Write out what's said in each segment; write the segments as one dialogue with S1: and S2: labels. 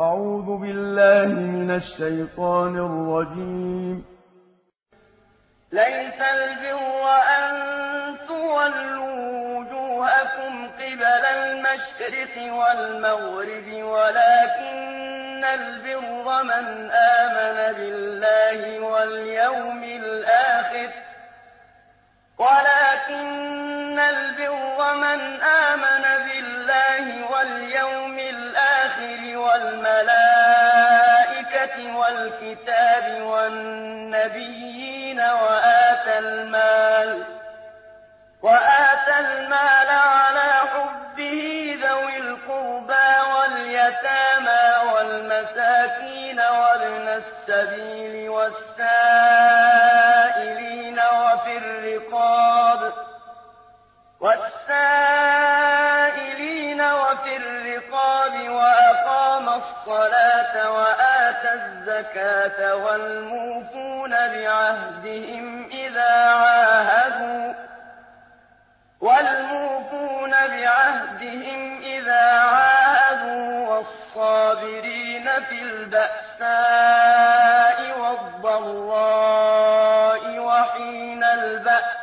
S1: أعوذ بالله من الشيطان الرجيم.
S2: ليس البر أن تولوا وجوهكم قبل المشرق والمغرب ولكن البر من آمن بالله واليوم الآخر. ولكن البر من آمن بالله واليوم الآخر والملائكة والكتاب والنبيين وآتى المال وآتى المال على حبه ذوي القربى واليتامى والمساكين وابن السبيل والسائلين وفي الرقاب والسائلين وفي الرقاب الصلاة وآتى الزكاة والموفون بعهدهم إذا عاهدوا والموفون بعهدهم إذا عاهدوا والصابرين في البأساء والضراء وحين البأس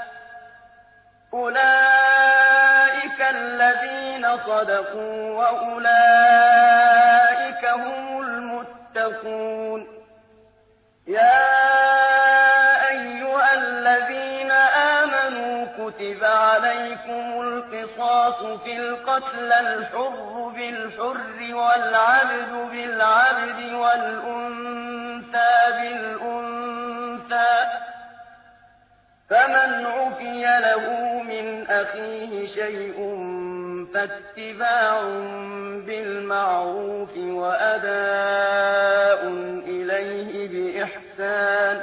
S2: أولئك الذين صدقوا وأولئك هم المتقون. يا أيها الذين آمنوا كتب عليكم القصاص في القتل الحر بالحر والعبد بالعبد والأنثى بالأنثى. فمن عفي له من أخيه شيء فاتباع بالمعروف وأداء إليه بإحسان.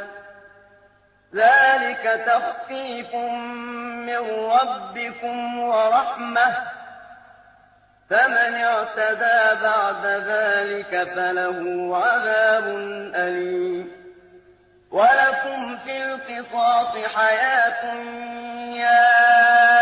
S2: ذلك تخفيف من ربكم ورحمة. فمن اعتدى بعد ذلك فله عذاب أليم. ولكم في القصاص حياة يا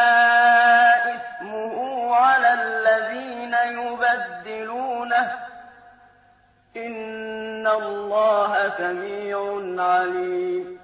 S2: إن الله سميع عليم